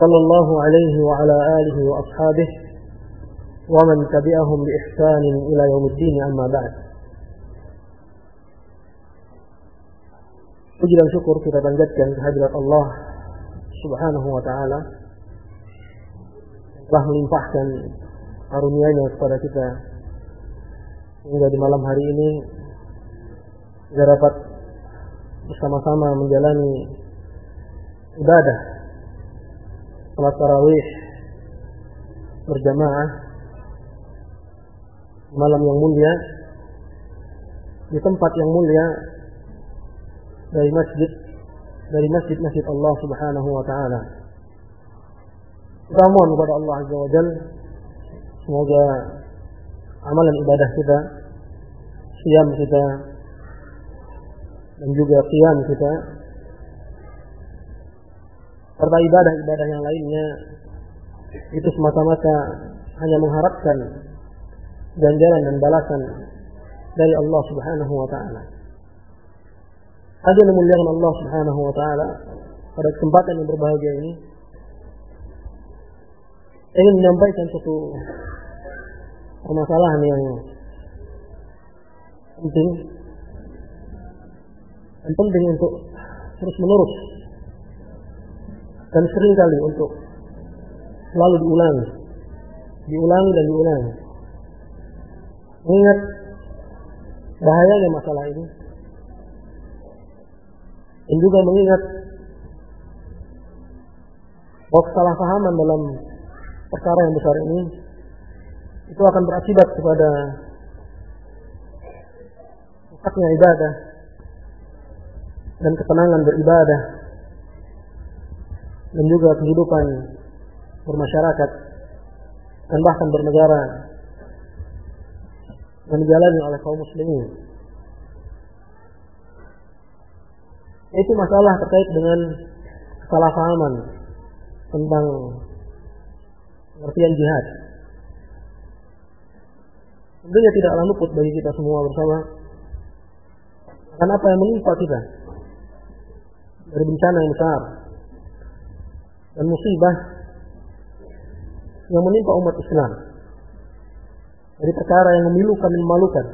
صلى الله عليه وعلى آله وأصحابه ومن تبعهم بإحسان إلى يوم الدين أما بعد Puji dan syukur kita panjatkan kehadirat Allah Subhanahu wa taala telah melimpahkan karunia-Nya kepada kita hingga di malam hari ini kita dapat bersama-sama menjalani ibadah salat tarawih berjamaah malam yang mulia di tempat yang mulia dari masjid dari masjid-masjid Allah Subhanahu wa taala. Mohon kepada Allah Azza wa Jal semoga amalan ibadah kita, siam kita dan juga qiyam kita serta ibadah-ibadah yang lainnya itu semata-mata hanya mengharapkan ganjaran dan balasan dari Allah Subhanahu wa taala. Ada yang memuliakan Allah Subhanahu wa taala pada kesempatan yang berbahagia ini ingin menyampaikan satu permasalahan yang penting dan penting untuk terus menerus dan sering kali untuk selalu diulangi. Diulangi dan diulangi. Ingat bahayanya masalah ini. Dan juga mengingat bahwa kesalahpahaman dalam perkara yang besar ini itu akan berakibat kepada rusaknya ibadah dan ketenangan beribadah dan juga kehidupan bermasyarakat dan bahkan bernegara yang dijalani oleh kaum muslimin. Itu masalah terkait dengan kesalahpahaman tentang pengertian jihad. Tentunya tidaklah luput bagi kita semua bersama akan apa yang menimpa kita dari bencana yang besar dan musibah yang menimpa umat Islam. Dari perkara yang memilukan dan memalukan.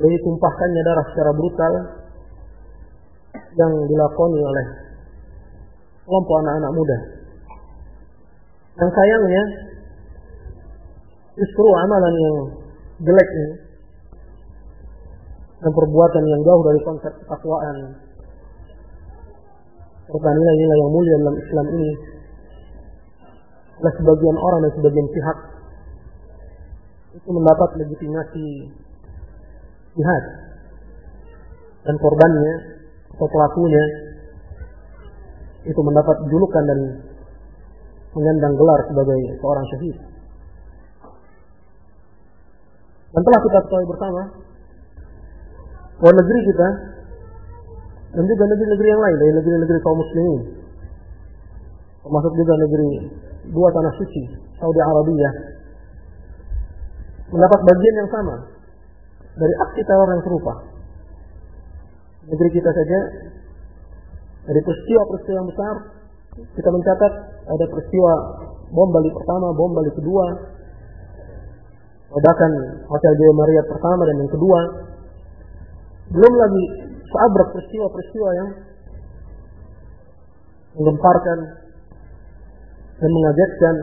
Dari tumpahkannya darah secara brutal yang dilakoni oleh kelompok anak-anak muda. Yang sayangnya justru amalan yang jelek ini dan perbuatan yang jauh dari konsep ketakwaan serta nilai-nilai yang mulia dalam Islam ini. Oleh sebagian orang dan sebagian pihak. Itu mendapat legitimasi jihad. Dan korbannya atau pelakunya itu mendapat julukan dan menyandang gelar sebagai seorang syahid. Dan telah kita ketahui bersama bahwa negeri kita dan juga negeri-negeri yang lain dari negeri-negeri kaum muslimin. Termasuk juga negeri dua tanah suci Saudi Arabia. Mendapat bagian yang sama dari aksi teror yang serupa. Negeri kita saja dari peristiwa-peristiwa yang besar kita mencatat ada peristiwa bom Bali pertama, bom Bali kedua ledakan Hotel Jaya Maria pertama dan yang kedua. Belum lagi seabrak peristiwa-peristiwa yang menggemparkan dan mengagetkan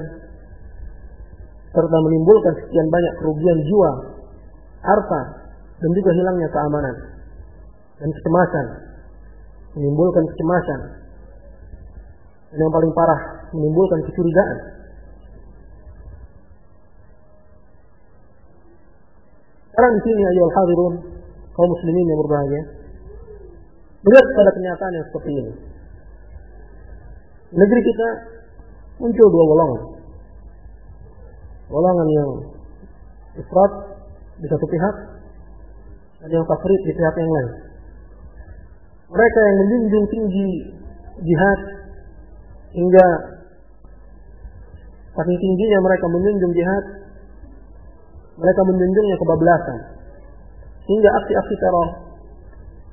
serta menimbulkan sekian banyak kerugian jiwa, harta, dan juga hilangnya keamanan dan kecemasan, menimbulkan kecemasan, dan yang paling parah menimbulkan kecurigaan. Sekarang di sini ayo hadirun kaum muslimin yang berbahagia. Melihat pada kenyataan yang seperti ini. Negeri kita muncul dua golongan. Golongan yang ifrat di satu pihak dan yang tafrid di pihak yang lain. Mereka yang menjunjung tinggi jihad hingga saking tingginya mereka menjunjung jihad, mereka menjunjungnya kebablasan. Hingga aksi-aksi teror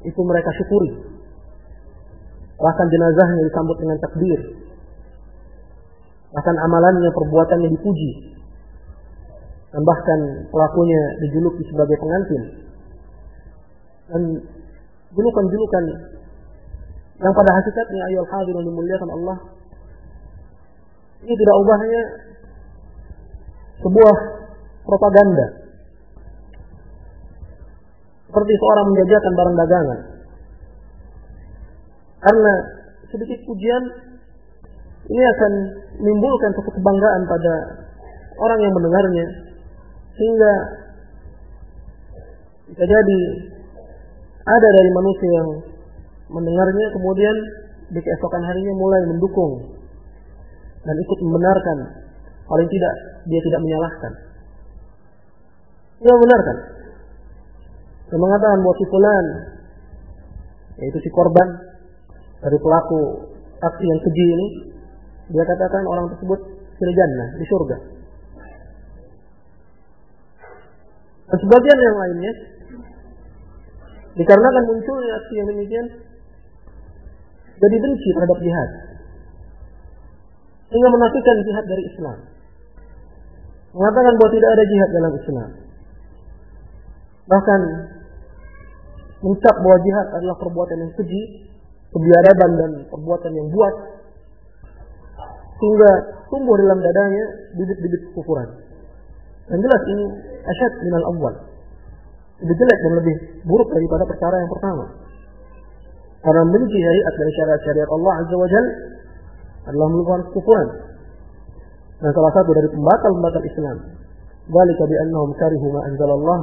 itu mereka syukuri. Bahkan jenazahnya disambut dengan takbir. Bahkan amalannya, perbuatannya dipuji. Dan bahkan pelakunya dijuluki sebagai pengantin. Dan julukan-julukan yang pada hakikatnya ayol hadir yang dimuliakan Allah ini tidak ubahnya sebuah propaganda seperti seorang menjajakan barang dagangan. Karena sedikit pujian ini akan menimbulkan satu kebanggaan pada orang yang mendengarnya. Sehingga bisa jadi ada dari manusia yang mendengarnya kemudian di keesokan harinya mulai mendukung dan ikut membenarkan. Paling tidak dia tidak menyalahkan. Dia membenarkan dan mengatakan bahwa si fulan yaitu si korban dari pelaku aksi yang keji ini dia katakan orang tersebut fil jannah di surga dan sebagian yang lainnya Dikarenakan munculnya aksi yang demikian, jadi benci terhadap jihad. Sehingga menafikan jihad dari Islam. Mengatakan bahwa tidak ada jihad dalam Islam. Bahkan mencap bahwa jihad adalah perbuatan yang keji, kebiadaban dan perbuatan yang buat sehingga tumbuh dalam dadanya bibit-bibit kekufuran. Dan jelas ini asyad minal awal lebih jelek dan lebih buruk daripada perkara yang pertama. Karena memiliki syariat dari syariat-syariat Allah Azza wa Jal adalah merupakan kekufuran. Dan salah satu dari pembatal-pembatal Islam. Walika bi'annahum karihu ma anzalallah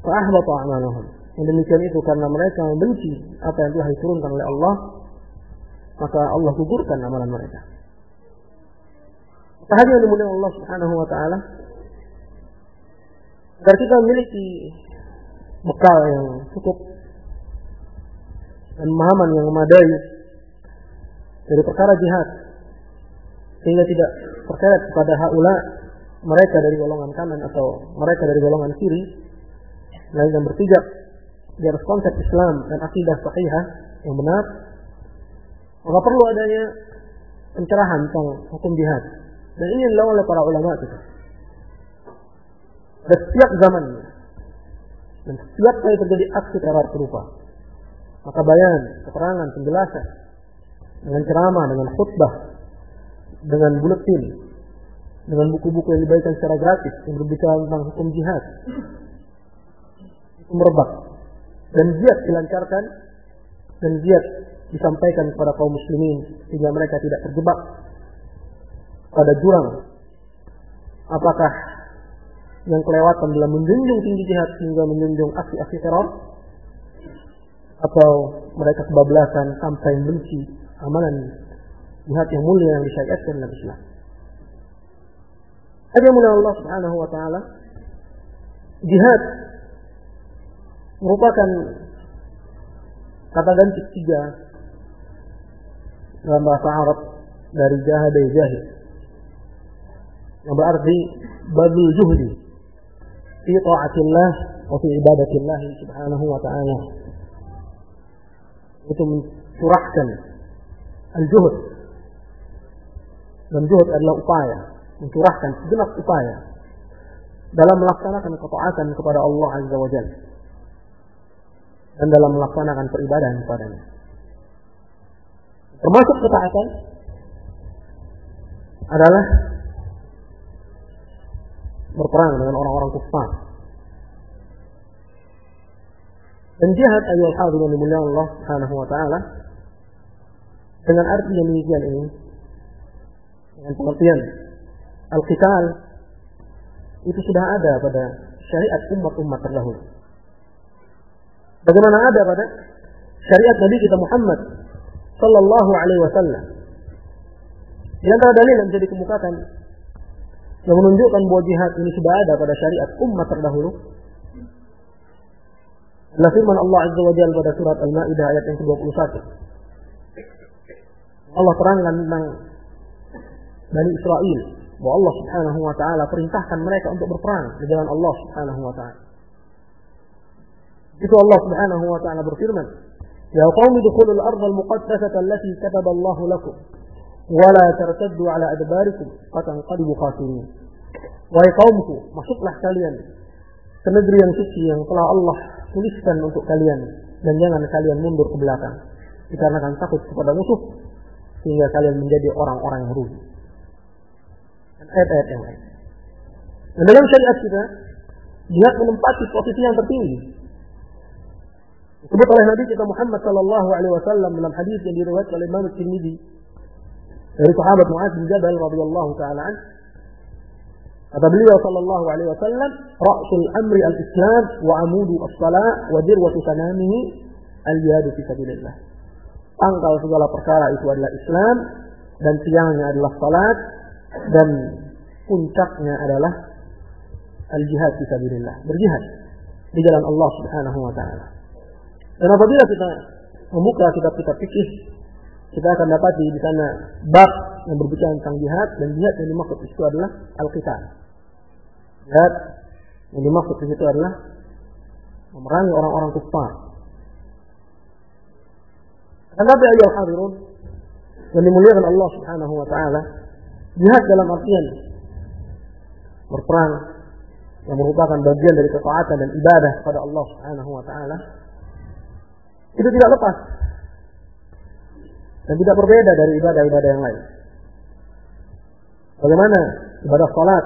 fa'ahbata a'malahum. Yang demikian itu karena mereka membenci apa yang telah diturunkan oleh Allah, maka Allah gugurkan amalan mereka. Tahadi yang dimuliakan Allah Subhanahu wa taala agar kita memiliki bekal yang cukup dan pemahaman yang memadai dari perkara jihad sehingga tidak terkait kepada haula mereka dari golongan kanan atau mereka dari golongan kiri melainkan berpijak di atas konsep Islam dan akidah sahihah yang benar maka perlu adanya pencerahan tentang hukum jihad dan ini dilakukan oleh para ulama kita pada setiap zamannya. Dan setiap kali terjadi aksi teror serupa. Maka bayan, keterangan, penjelasan. Dengan ceramah, dengan khutbah. Dengan buletin. Dengan buku-buku yang dibagikan secara gratis. Yang berbicara tentang hukum jihad. Itu merebak. Dan jihad dilancarkan. Dan jihad disampaikan kepada kaum muslimin. Sehingga mereka tidak terjebak pada jurang. Apakah yang kelewatan dalam menjunjung tinggi jihad hingga menjunjung aksi-aksi teror atau mereka kebablasan sampai benci amalan jihad yang mulia yang disyariatkan dalam Islam. Ada mulia Allah Subhanahu wa taala jihad merupakan kata ganti tiga dalam bahasa Arab dari jahada jahil. Yang berarti bagi juhdi fi ta'atillah wa fi ibadatillah subhanahu wa ta'ala. Itu mencurahkan al-juhud dan juhud adalah upaya mencurahkan segenap upaya dalam melaksanakan ketaatan kepada Allah Azza wa Jalla dan dalam melaksanakan peribadahan kepadanya termasuk ketaatan adalah berperang dengan orang-orang kufar. Dan jihad ayat hal yang dimuliakan Allah Subhanahu wa taala dengan arti yang demikian ini dengan pengertian al-qital itu sudah ada pada syariat umat-umat terdahulu. Bagaimana ada pada syariat Nabi kita Muhammad sallallahu alaihi wasallam Di antara dalil yang bisa dikemukakan yang menunjukkan bahwa jihad ini sudah ada pada syariat umat terdahulu adalah firman Allah Azza wa Jalla pada surat Al-Maidah ayat yang ke-21. Allah terangkan tentang Bani Israel bahwa Allah Subhanahu wa taala perintahkan mereka untuk berperang di jalan Allah Subhanahu wa taala. Itu Allah Subhanahu wa taala berfirman, "Ya qaumi dukhulul ardh al-muqaddasata allati kataba Allah lakum wa la tartaddu ala adbarikum fatanqalibu khasirin." Wahai kaumku, masuklah kalian ke negeri yang suci yang telah Allah tuliskan untuk kalian dan jangan kalian mundur ke belakang dikarenakan takut kepada musuh sehingga kalian menjadi orang-orang yang rugi. Dan ayat-ayat yang lain. Dan dalam syariat kita, jihad menempati posisi yang tertinggi. Disebut oleh Nabi kita Muhammad sallallahu alaihi wasallam dalam hadis yang diriwayatkan oleh Imam Tirmidzi dari sahabat Muaz bin Jabal radhiyallahu taala Kata beliau sallallahu alaihi wasallam, "Ra'sul amri al-Islam wa amudu as-salat wa dirwatu sanamihi al-jihad fi sabilillah." Pangkal segala perkara itu adalah Islam dan tiangnya adalah salat dan puncaknya adalah al-jihad fi sabilillah, berjihad di jalan Allah Subhanahu wa taala. Dan apabila kita membuka kitab-kitab fikih, kita akan dapati di sana bab yang berbicara tentang jihad dan jihad yang dimaksud itu adalah al-qital. Jihad yang dimaksud di situ adalah memerangi orang-orang kufar. Tetapi ayat hadirun yang dimuliakan Allah Subhanahu wa taala, jihad dalam artian berperang yang merupakan bagian dari ketaatan dan ibadah kepada Allah Subhanahu wa taala itu tidak lepas dan tidak berbeda dari ibadah-ibadah yang lain. Bagaimana ibadah salat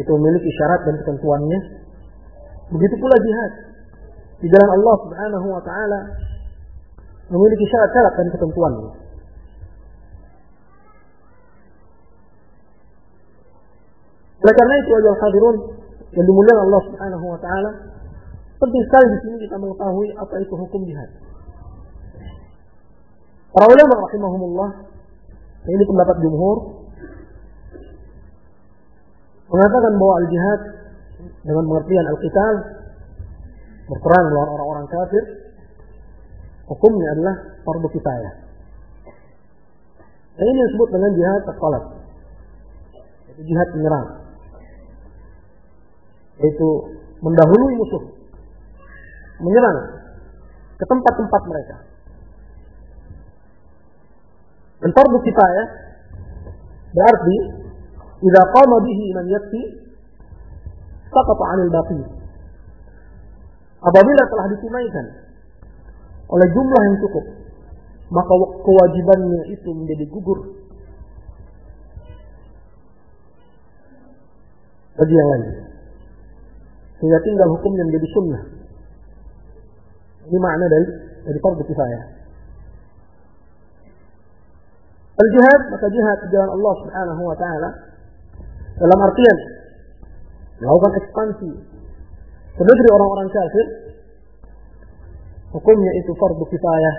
itu memiliki syarat dan ketentuannya. Begitu pula jihad. Di jalan Allah Subhanahu wa taala memiliki syarat-syarat dan ketentuannya. Oleh karena itu yang dimuliakan Allah Subhanahu wa taala penting sekali di sini kita mengetahui apa itu hukum jihad. Para ulama rahimahumullah ini pendapat jumhur mengatakan bahwa al-jihad dengan pengertian al-qital berperang melawan orang-orang kafir hukumnya adalah fardu kifayah. Dan ini disebut dengan jihad taqalat. Itu jihad menyerang. Yaitu mendahului musuh. Menyerang ke tempat-tempat mereka. Dan fardu kifayah berarti Idza qama bihi man yakfi saqata 'anil baqi. Apabila telah ditunaikan oleh jumlah yang cukup, maka kewajibannya itu menjadi gugur bagi yang lain. Sehingga tinggal hukumnya menjadi sunnah. Ini makna dari dari fardu kifayah. Al-jihad, maka jihad di jalan Allah Subhanahu wa taala dalam artian melakukan ekspansi ke negeri orang-orang kafir hukumnya itu fardu kifayah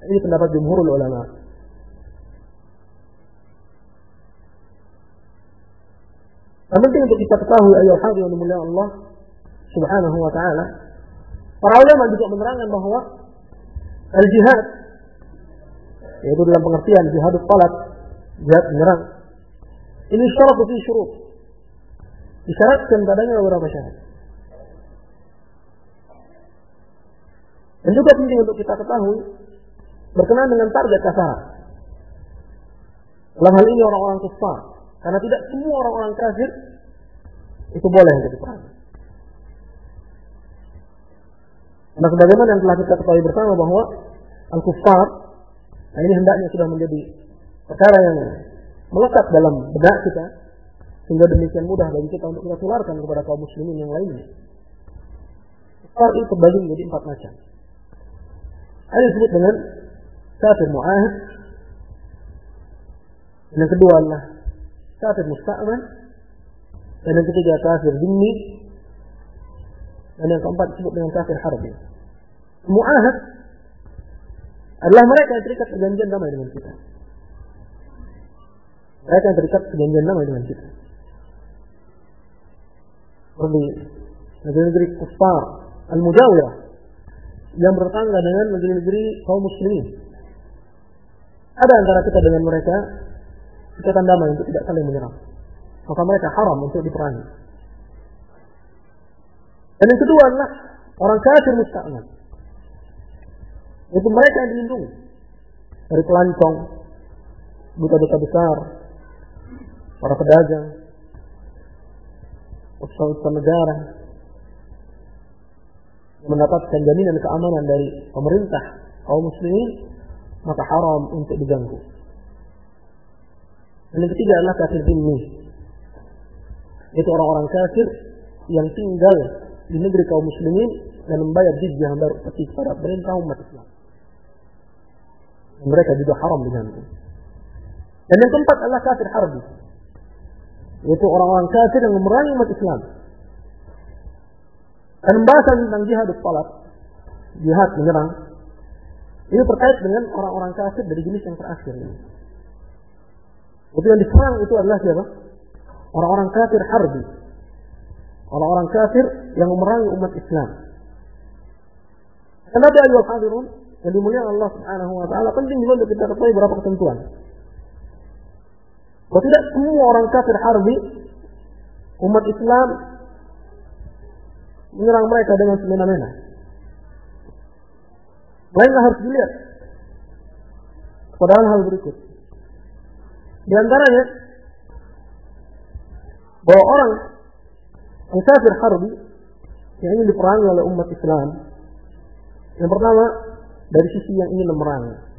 ini pendapat jumhurul ulama Yang penting untuk kita ketahui ayat hadis yang dimuliakan Allah Subhanahu wa taala. Para ulama juga menerangkan bahwa al-jihad yaitu dalam pengertian jihad talat, jihad menyerang ini syarat fi syurut. Disyaratkan padanya beberapa syarat. Dan juga penting untuk kita ketahui berkenaan dengan target sasaran. Dalam hal ini orang-orang kafir, karena tidak semua orang-orang kafir itu boleh menjadi perang. Karena sebagaimana yang telah kita ketahui bersama bahwa al-kuffar, nah ini hendaknya sudah menjadi perkara yang melekat dalam benak kita sehingga demikian mudah bagi kita untuk kita tularkan kepada kaum muslimin yang lainnya. Kufar itu terbagi menjadi empat macam. Ada disebut dengan kafir mu'ahid. Yang kedua adalah kafir musta'man. Dan yang ketiga kafir dini. Dan yang keempat disebut dengan kafir harbi. Mu'ahid adalah mereka yang terikat perjanjian damai dengan kita. Mereka yang terikat perjanjian damai dengan kita. Seperti negeri-negeri kufar, al-mujawirah, yang bertangga dengan negeri-negeri kaum muslimin. Ada antara kita dengan mereka ikatan damai untuk tidak saling menyerang. Maka mereka haram untuk diperangi. Dan yang kedua adalah orang kafir musta'man. Itu mereka yang dilindungi dari pelancong, buta-buta besar, para pedagang, usaha-usaha negara, mendapatkan jaminan keamanan dari pemerintah kaum muslimin maka haram untuk diganggu. Dan yang ketiga adalah kafir zimmi. Itu orang-orang kafir yang tinggal di negeri kaum muslimin dan membayar jizyah membayar upeti kepada perintah umat Islam. Mereka juga haram diganggu. Dan yang keempat adalah kafir harbi. Yaitu orang-orang kafir yang memerangi umat Islam dan pembahasan tentang jihad salat, jihad menyerang, ini terkait dengan orang-orang kafir dari jenis yang terakhir. Itu yang diserang itu adalah siapa? Orang-orang kafir harbi. Orang-orang kafir yang memerangi umat Islam. Kenapa ayuhal hadirun? Yang dimuliakan Allah subhanahu wa ta'ala penting juga untuk kita ketahui beberapa ketentuan. Bahwa tidak semua orang kafir harbi umat Islam menyerang mereka dengan semena-mena. Melainkan harus dilihat pada hal berikut. Di antaranya bahwa orang kafir harbi yang ingin diperangi oleh umat Islam. Yang pertama dari sisi yang ingin memerangi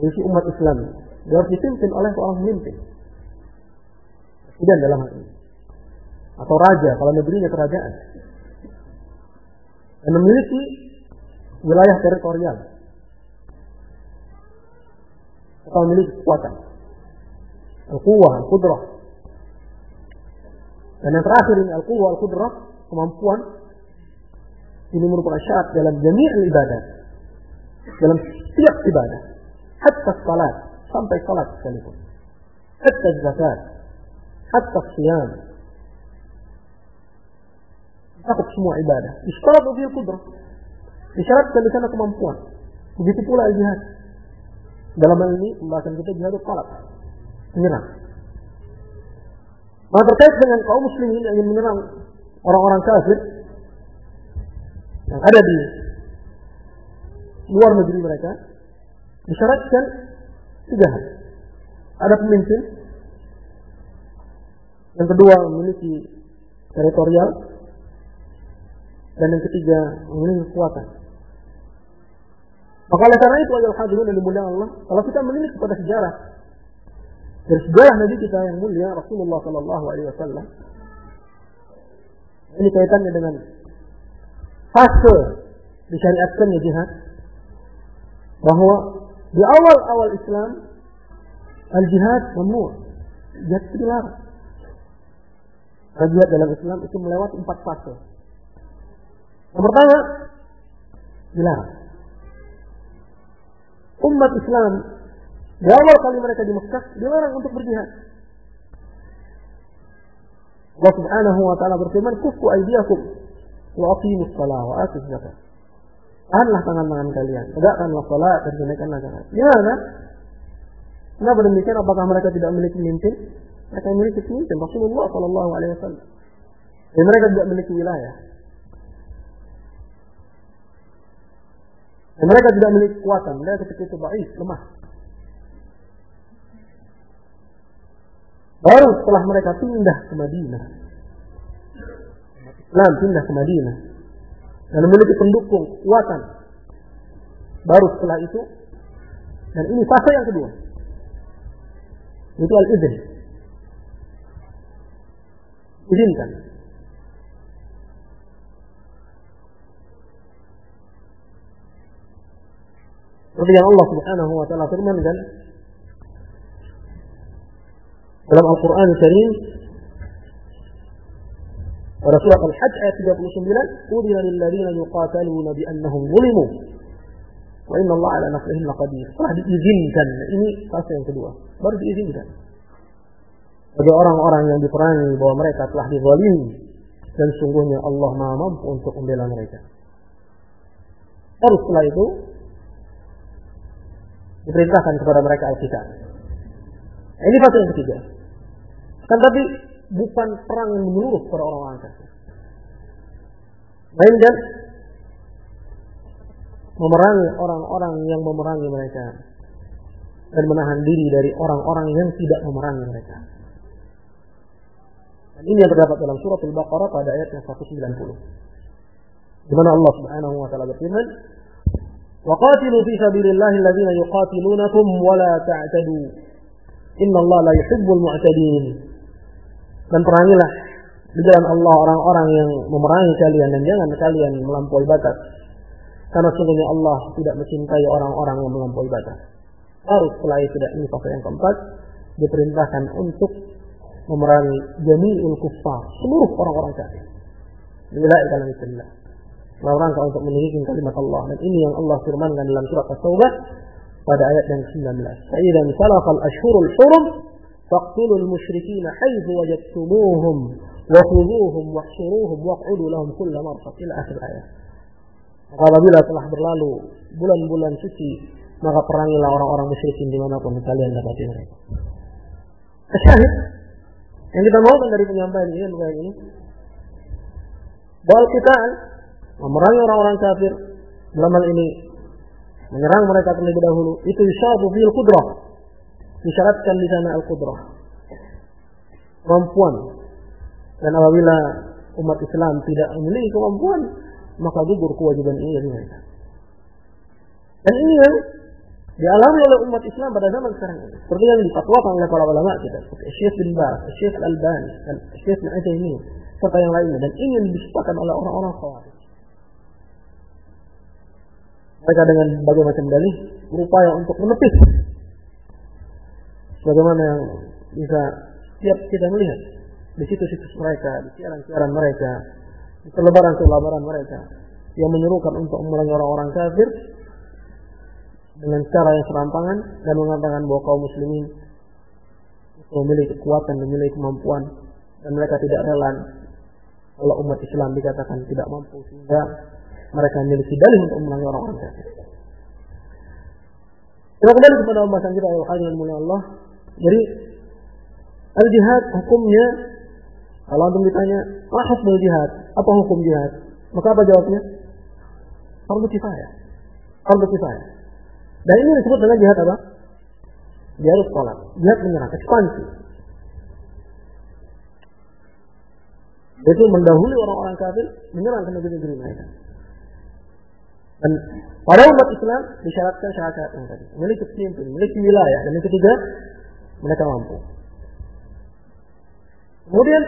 sisi umat Islam. Dia harus dipimpin oleh seorang pemimpin. Presiden dalam hal ini. Atau raja kalau negerinya kerajaan. Dan memiliki wilayah teritorial. Atau memiliki kekuatan. Al-quwah, dan yang terakhir ini al-quwah, al-qudrah kemampuan ini merupakan syarat dalam jami'il ibadah dalam setiap ibadah hatta salat sampai salat sekalipun hatta zakat hatta siyam Takut semua ibadah. Isyarat bil kudrah. Disyaratkan di sana kemampuan. Begitu pula jihad. Dalam hal ini pembahasan kita jihad talab. Menyerang. Nah terkait dengan kaum muslimin yang menyerang orang-orang kafir yang ada di luar negeri mereka disyaratkan tiga hal. Ada pemimpin, yang kedua memiliki teritorial, dan yang ketiga memiliki kekuatan. Maka oleh karena itu adalah hadirin yang dimuliakan Allah, kalau kita melihat kepada sejarah dari sejarah Nabi kita yang mulia Rasulullah Sallallahu Alaihi Wasallam, ini kaitannya dengan fase disyariatkannya jihad, bahwa di awal-awal Islam al-jihad memur, jihad itu dilarang. Jihad dalam Islam itu melewati empat fase. Yang pertama, dilarang. Umat Islam di awal kali mereka di Mekah dilarang untuk berjihad. Allah Subhanahu wa taala berfirman, "Kufu aydiyakum wa aqimus shalah wa atuz zakat." Tahanlah tangan-tangan kalian, tegakkanlah salat dan tunaikanlah zakat. Gimana? Kenapa demikian? Apakah mereka tidak memiliki pemimpin? Mereka memiliki pemimpin Rasulullah Shallallahu Alaihi Wasallam. Dan mereka tidak memiliki wilayah. Dan mereka tidak memiliki kekuatan. Mereka ketika itu baik, lemah. Baru setelah mereka pindah ke Madinah. Islam pindah ke Madinah. Dan memiliki pendukung, kekuatan. Baru setelah itu. Dan ini fase yang kedua. Itu al-idhin. Izinkan. Seperti yang Allah Subhanahu wa taala firmankan dalam Al-Qur'an Karim pada surat Al-Hajj ayat 39, "Udina lil ladzina yuqataluna bi annahum zulimu Wa inna Allah ala nafsihim laqadir. Telah diizinkan. Ini fase yang kedua. Baru diizinkan. Bagi orang-orang yang diperangi bahwa mereka telah dizalimi dan sungguhnya Allah Maha mampu untuk membela mereka. Baru setelah itu diperintahkan kepada mereka Alkitab. Nah, ini fase yang ketiga. Kan tapi bukan perang yang menyeluruh kepada orang-orang kafir. Melainkan memerangi orang-orang yang memerangi mereka dan menahan diri dari orang-orang yang tidak memerangi mereka. Dan ini yang terdapat dalam surat Al-Baqarah pada ayat yang 190. Di mana Allah Subhanahu wa taala berfirman, "Waqatilu fi sabilillahi alladziina yuqatilunakum wa la ta'tadu. Inna Allah la yuhibbul mu'tadin." Dan perangilah di jalan Allah orang-orang yang memerangi kalian dan jangan kalian melampaui batas karena sungguhnya Allah tidak mencintai orang-orang yang melampaui batas. Baru setelah itu dan ini fase yang keempat diperintahkan untuk memerangi jami'ul kuffar, seluruh orang-orang kafir. Bila dalam Islam. Dalam rangka untuk meninggikan kalimat Allah. Dan ini yang Allah firmankan dalam surat At-Taubah pada ayat yang ke-19. Faidan salaqal ashhurul hurum faqtulul musyrikin haitsu wajadtumuhum wa khudhuhum wahshuruhum waq'udu lahum kull marsad ila akhir ayat. Apabila telah berlalu bulan-bulan suci, maka perangilah orang-orang musyrikin di mana pun kalian dapati mereka. Syahid yang kita maukan dari penyampaian ini bukan ini. Bahwa kita memerangi orang-orang kafir dalam hal ini menyerang mereka terlebih dahulu itu isyatu fil kudrah disyaratkan di sana al-qudrah kemampuan dan apabila umat Islam tidak memiliki kemampuan maka gugur kewajiban ini dari mereka. Dan ini yang dialami oleh umat Islam pada zaman sekarang ini. Seperti yang dipatwakan oleh para ulama kita, seperti Syekh bin Baz, Syekh Al-Albani, dan Syekh bin ini, serta yang lainnya. Dan ini yang disepakkan oleh orang-orang khawarij. Mereka dengan berbagai macam dalih berupaya untuk menepis bagaimana yang bisa tiap kita melihat di situs-situs mereka, di siaran-siaran mereka, selebaran-selebaran mereka yang menyerukan untuk memerangi orang-orang kafir dengan cara yang serampangan dan mengatakan bahwa kaum muslimin itu memiliki kekuatan memiliki kemampuan dan mereka tidak rela kalau umat Islam dikatakan tidak mampu sehingga mereka memiliki dalih untuk memerangi orang-orang kafir. Kita kembali kepada pembahasan kita al mulia Allah. Jadi al jihad hukumnya kalau antum ditanya, apa hukum jihad? Apa hukum jihad? Maka apa jawabnya? Fardu kifayah. Fardu kifayah. Dan ini disebut dengan jihad apa? Jihad sekolah. Jihad menyerang, ekspansi. Itu mendahului orang-orang kafir menyerang ke negeri-negeri mereka. Dan pada umat Islam disyaratkan syarat-syarat yang tadi. Memiliki kepemimpinan, memiliki wilayah. Dan yang ketiga, mereka mampu. Kemudian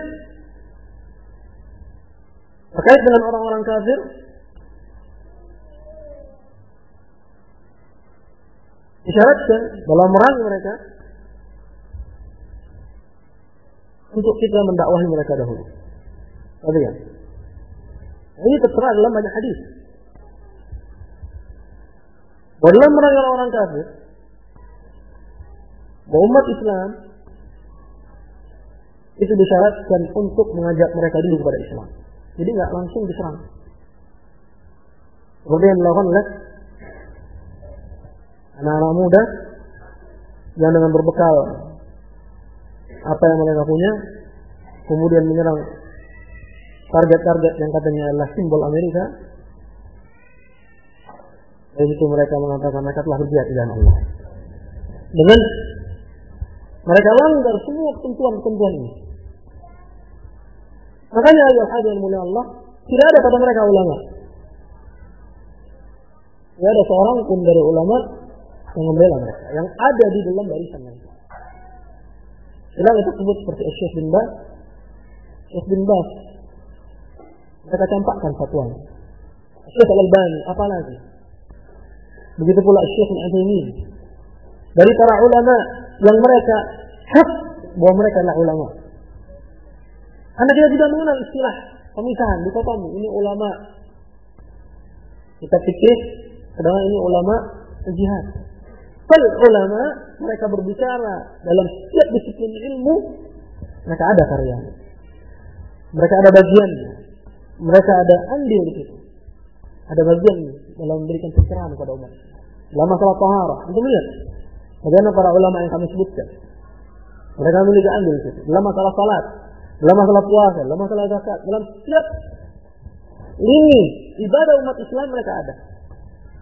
terkait dengan orang-orang kafir disyaratkan dalam merangi mereka untuk kita mendakwahi mereka dahulu. ya? Ini tertera dalam banyak hadis. Dalam merangi orang-orang kafir, bahwa umat Islam itu disyaratkan untuk mengajak mereka dulu kepada Islam. Jadi nggak langsung diserang. Seperti yang dilakukan oleh anak-anak muda yang dengan berbekal apa yang mereka punya, kemudian menyerang target-target yang katanya adalah simbol Amerika. Dan itu mereka mengatakan mereka telah berjihad di dalam Allah. Dengan mereka langgar semua ketentuan-ketentuan ini. Makanya ayat yang mulia Allah, tidak ada pada mereka ulama. Tidak ada seorang pun dari ulama yang membela mereka. Yang ada di dalam barisan mereka. Selain itu sebut seperti Syekh bin Bas. Syekh bin Bas. Mereka campakkan fatwa. Syekh Al-Albani, apa lagi? Begitu pula Syekh Al-Azimi. Dari para ulama yang mereka hak bahwa mereka adalah ulama. Karena kita tidak mengenal istilah pemisahan di kotamu. Ini ulama. Kita pikir Sedangkan ini ulama jihad. Fal ulama mereka berbicara dalam setiap disiplin ilmu mereka ada karyanya. Mereka ada bagiannya. Mereka ada andil di situ. Ada bagian dalam memberikan pencerahan kepada umat. Dalam masalah taharah, untuk lihat bagaimana para ulama yang kami sebutkan. Mereka memiliki andil di situ. Dalam masalah salat, dalam masalah puasa, dalam masalah zakat, dalam setiap lini ibadah umat Islam mereka ada.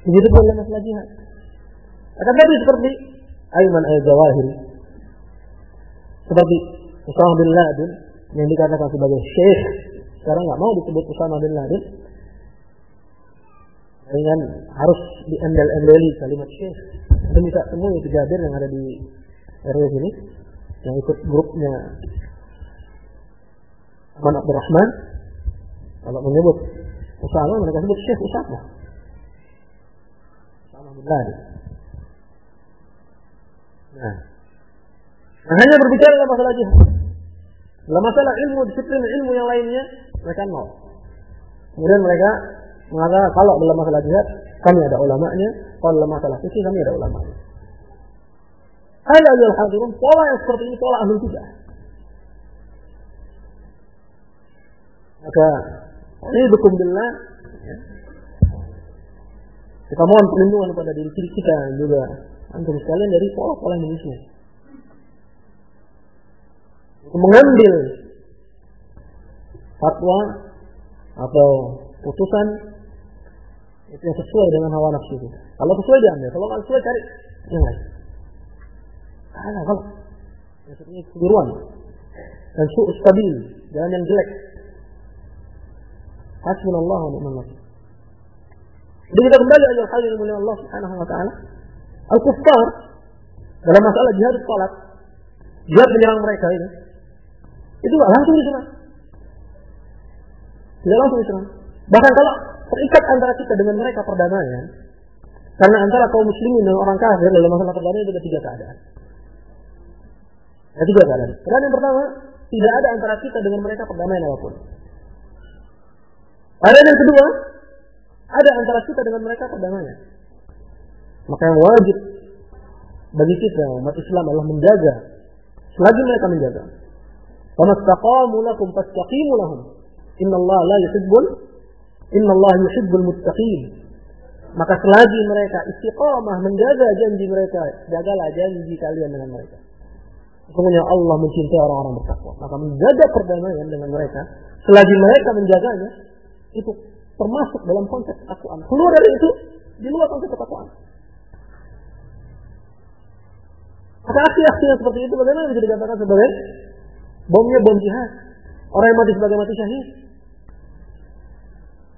Begitu pula dalam masalah jihad. Akan tapi seperti Aiman al-Zawahiri. Seperti Usama bin Laden yang dikatakan sebagai syekh. Sekarang nggak mau disebut Usama bin Laden. Dengan harus diendel-endeli kalimat syekh. Anda bisa temui itu Jabir yang ada di RW sini. Yang ikut grupnya Aman Abdurrahman. Kalau menyebut Usama mereka sebut Syekh Usama. Usama. Nah, nah hanya berbicara masalah jihad. Dalam masalah ilmu, disiplin ilmu yang lainnya, mereka mau. Kemudian mereka mengatakan kalau dalam masalah jihad, kami ada ulamanya. Kalau dalam masalah fikih, kami ada ulamanya. Ada al hadirun, pola yang seperti ini pola ahli juga. Maka ini dukung billah. Ya. Kita mohon perlindungan kepada diri kita juga antum sekalian dari pola-pola Indonesia. Mengambil fatwa atau putusan itu yang sesuai dengan hawa nafsu itu. Kalau sesuai diambil, kalau nggak sesuai cari yang lain. Karena kalau maksudnya keliruan dan suhu stabil, jalan yang jelek. Hasbunallah wa ni'mal wakil. Jadi kita kembali aja hal yang mulia Allah Subhanahu wa taala. Al-Kuffar dalam masalah jihad salat, jihad menyerang mereka itu, itu langsung diserang. Tidak langsung diserang. Bahkan kalau terikat antara kita dengan mereka perdamaian, karena antara kaum muslimin dan orang kafir dalam masalah perdamaian ada tiga keadaan. Ada tiga keadaan. Keadaan yang pertama, tidak ada antara kita dengan mereka perdamaian apa pun. Keadaan yang kedua, ada antara kita dengan mereka perdamaian. Maka yang wajib bagi kita umat Islam adalah menjaga selagi mereka menjaga. Famastaqamu lakum fastaqimu lahum. Allah la yuhibbul Allah yuhibbul muttaqin. Maka selagi mereka istiqamah menjaga janji mereka, jagalah janji kalian dengan mereka. Sesungguhnya Allah mencintai orang-orang bertakwa. Maka menjaga perdamaian dengan mereka, selagi mereka menjaganya, itu termasuk dalam konsep ketakwaan. Keluar dari itu, di luar konsep ketakwaan. Maka aksi-aksi yang seperti itu bagaimana bisa dikatakan sebagai bomnya bom jihad? Orang yang mati sebagai mati syahid.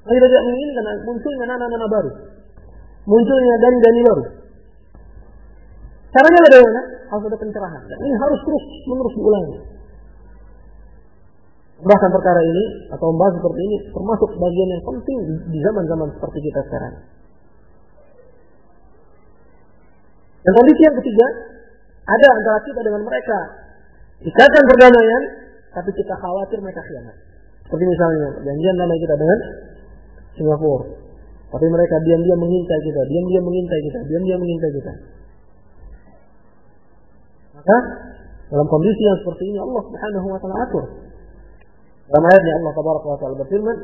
Kita tidak menginginkan munculnya nana-nana baru. Munculnya dani-dani baru. Caranya bagaimana? Harus ada pencerahan. Dan ini harus terus menerus diulangi. Bahkan perkara ini atau membahas seperti ini termasuk bagian yang penting di zaman-zaman seperti kita sekarang. Dan kondisi yang ketiga, ada antara kita dengan mereka ikatan perdamaian, tapi kita khawatir mereka khianat. Seperti misalnya janjian damai kita dengan Singapura, tapi mereka diam-diam mengintai kita, diam-diam mengintai kita, diam-diam mengintai kita. Maka dalam kondisi yang seperti ini Allah Subhanahu wa taala atur. Dalam ayatnya Allah tabaraka wa taala berfirman,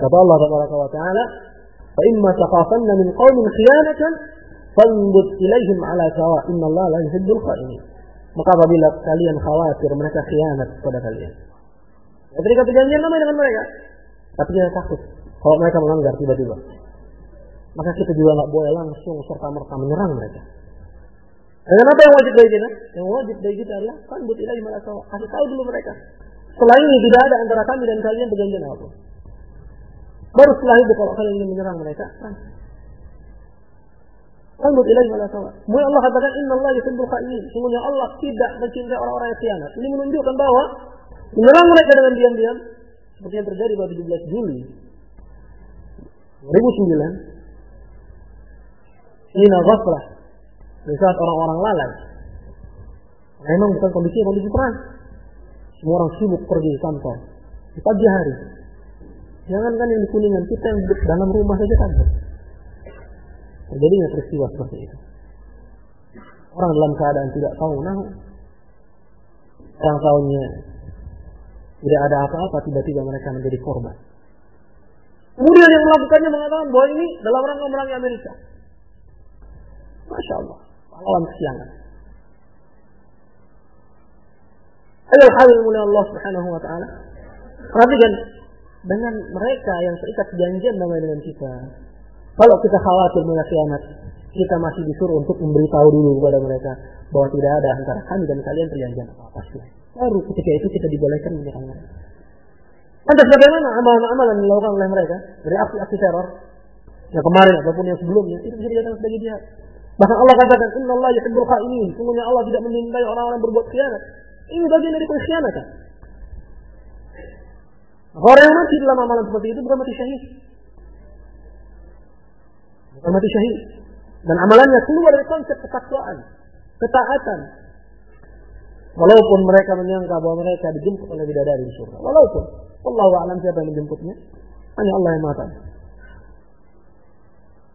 kata Allah tabaraka wa taala, "Fa imma taqafanna min qaumin khiyanatan Fandut ilaihim ala sawa. Inna Allah la yuhibbul kha'inin. Maka apabila kalian khawatir mereka khianat kepada kalian. Ya, terikat perjanjian namanya dengan mereka. Tapi jangan takut. Kalau mereka melanggar tiba-tiba. Maka kita juga nggak boleh langsung serta-merta menyerang mereka. Dan apa yang wajib dari kita? Yang wajib dari kita adalah fandut ilaihim ala sawa. Kasih tahu dulu mereka. Setelah ini tidak ada antara kami dan kalian perjanjian apa. Baru setelah itu kalau kalian ingin menyerang mereka, Tanggut ilahi sawa. Mulai Allah katakan inna Allah yuhibbul kha'inin. Sungguhnya Allah tidak mencintai orang-orang yang khianat. Ini menunjukkan bahwa menyerang mereka dengan diam-diam seperti yang terjadi pada 17 Juli 2009. Ini ghaflah. Di saat orang-orang lalai. Memang bukan kondisi kondisi perang. Semua orang sibuk pergi ke kantor. Di pagi hari. Jangan kan yang di kuningan, kita yang dalam rumah saja kantor. terjadinya peristiwa seperti itu. Orang dalam keadaan tidak tahu nah orang tahunya tidak ada apa-apa tiba-tiba mereka menjadi korban. Kemudian yang melakukannya mengatakan bahwa ini dalam rangka memerangi Amerika. Masya Allah, pahlawan kesiangan. Ayo hadil mulia Allah Subhanahu wa taala. Perhatikan dengan mereka yang terikat janjian namanya dengan kita. Kalau kita khawatir kiamat, kita masih disuruh untuk memberitahu dulu kepada mereka bahwa tidak ada antara kami dan kalian perjanjian apa-apa Baru ketika itu kita dibolehkan menyerang. Lantas bagaimana amalan-amalan yang dilakukan oleh mereka dari aksi-aksi teror yang kemarin ataupun yang sebelumnya itu bisa dikatakan sebagai jihad. Bahkan Allah katakan, Inna Allah yuhibbul kha'inin. Sungguhnya Allah tidak mencintai orang-orang berbuat khianat. Ini bagian dari pengkhianatan. Orang yang mati dalam amalan seperti itu bukan mati syahid. Bukan mati syahid. Dan amalannya keluar dari konsep ketakwaan, ketaatan. Walaupun mereka menyangka bahwa mereka dijemput oleh bidadari di surga. Walaupun Allah alam siapa yang menjemputnya. Hanya Allah yang mengatakan.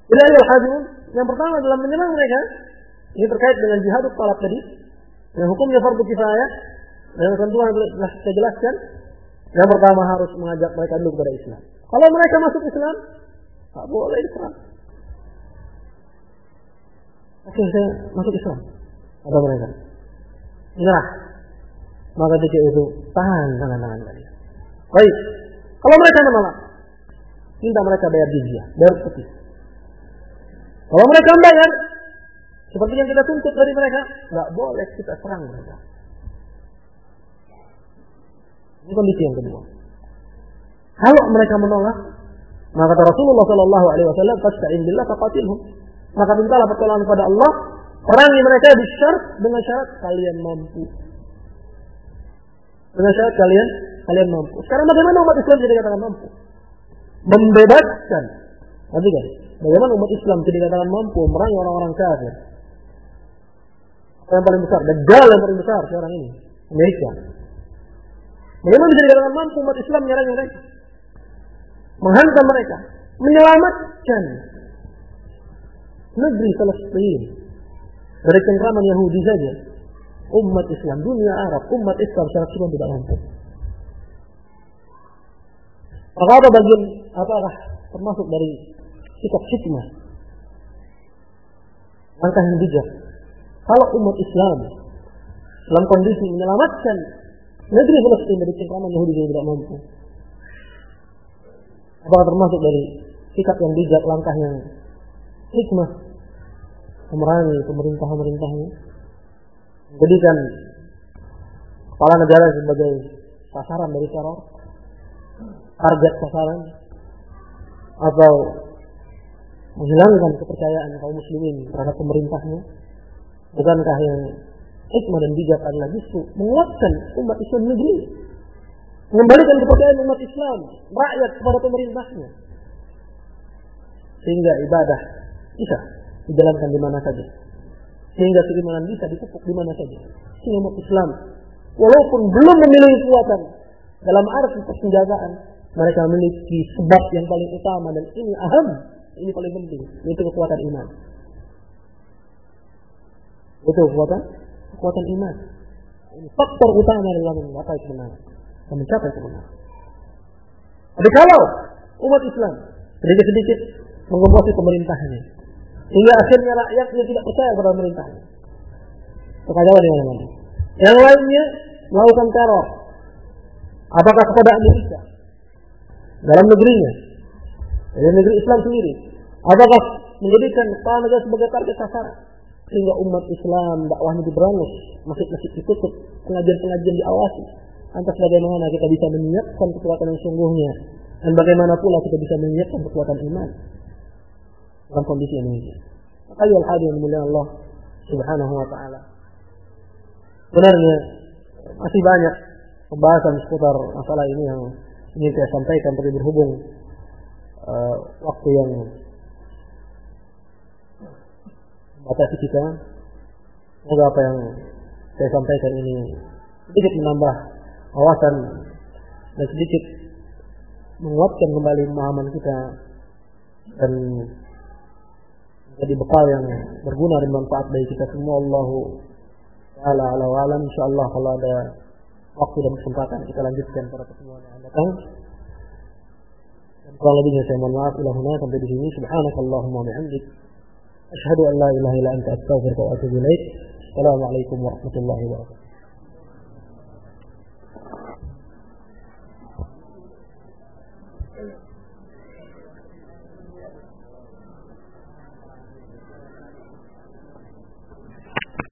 Bila hadirin, yang pertama dalam menyerang mereka, ini terkait dengan jihad talab tadi, dengan hukumnya fardu kifayah, dan ketentuan telah saya jelaskan, yang pertama harus mengajak mereka dulu kepada Islam. Kalau mereka masuk Islam, tak boleh Islam. Oke, saya masuk Islam. Kata mereka. Nah, Maka ketika itu, tahan tangan-tangan kalian. Baik. Kalau mereka menolak, minta mereka bayar jizyah, bayar putih. Kalau mereka membayar, seperti yang kita tuntut dari mereka, nggak boleh kita serang mereka. Ini kondisi yang kedua. Kalau mereka menolak, maka kata Rasulullah Shallallahu Alaihi Wasallam, "Fasta'in billah faqatilhum." Maka mintalah pertolongan kepada Allah, perangi mereka di syarat dengan syarat kalian mampu. Dengan syarat kalian kalian mampu. Sekarang bagaimana umat Islam jadi katakan mampu? Membebaskan. Nanti kan? Bagaimana umat Islam jadi katakan mampu merangi orang-orang kafir? Yang paling besar, dajjal yang paling besar sekarang ini, Amerika. Bagaimana bisa dikatakan mampu umat Islam menyerang mereka? Menghantam mereka, menyelamatkan negeri Palestina dari cengkraman Yahudi saja. Umat Islam, dunia Arab, umat Islam secara keseluruhan tidak mampu. Maka apa bagian apakah termasuk dari sikap hikmah langkah yang bijak kalau umat Islam dalam kondisi menyelamatkan negeri Palestina dari cengkraman Yahudi yang tidak mampu apakah termasuk dari sikap yang bijak langkah yang hikmah memerangi pemerintah-pemerintahnya menjadikan kepala negara sebagai sasaran dari teror. Target sasaran. Atau menghilangkan kepercayaan kaum muslimin terhadap pemerintahnya. Bukankah yang hikmah dan bijak adalah justru menguatkan umat Islam negeri. Mengembalikan kepercayaan umat Islam rakyat kepada pemerintahnya. Sehingga ibadah bisa dijalankan di mana saja sehingga keimanan bisa dipupuk di mana saja sehingga umat Islam walaupun belum memiliki kekuatan dalam arti persenjataan mereka memiliki sebab yang paling utama dan ini aham, ini paling penting, yaitu kekuatan iman. Itu kekuatan kekuatan iman. Ini faktor utama dalam mencapai kebenaran mencapai kebenaran. Tapi kalau umat Islam sedikit-sedikit menggembosi pemerintahnya, sehingga akhirnya rakyatnya tidak percaya kepada pemerintahnya, kekacauan di mana-mana. Yang lainnya melakukan teror. Apakah kepada Amerika? dalam negerinya, dari negeri Islam sendiri. Apakah menjadikan kepala negara sebagai target sasaran? Sehingga umat Islam dakwahnya diberangus, masjid-masjid ditutup, pengajian-pengajian diawasi. Lantas bagaimana kita bisa menyiapkan kekuatan yang sungguhnya? Dan bagaimana pula kita bisa menyiapkan kekuatan iman? Dalam kondisi yang ini. Maka ya al mulia Allah subhanahu wa ta'ala. Sebenarnya masih banyak pembahasan seputar masalah ini yang ingin saya sampaikan tapi berhubung uh, waktu yang batasi kita semoga apa yang saya sampaikan ini sedikit menambah wawasan dan sedikit menguatkan kembali pemahaman kita dan jadi bekal yang berguna dan bermanfaat bagi kita semua Allah taala ala wa alam. Insyaallah kalau ada waktu dan kesempatan kita lanjutkan pada pertemuan yang datang. Dan kurang lebihnya saya mohon maaf ilahuna sampai di sini. Subhanakallahumma bihamdik. Asyhadu an la ilaha illa anta astaghfiruka wa atubu ilaik. Assalamualaikum warahmatullahi wabarakatuh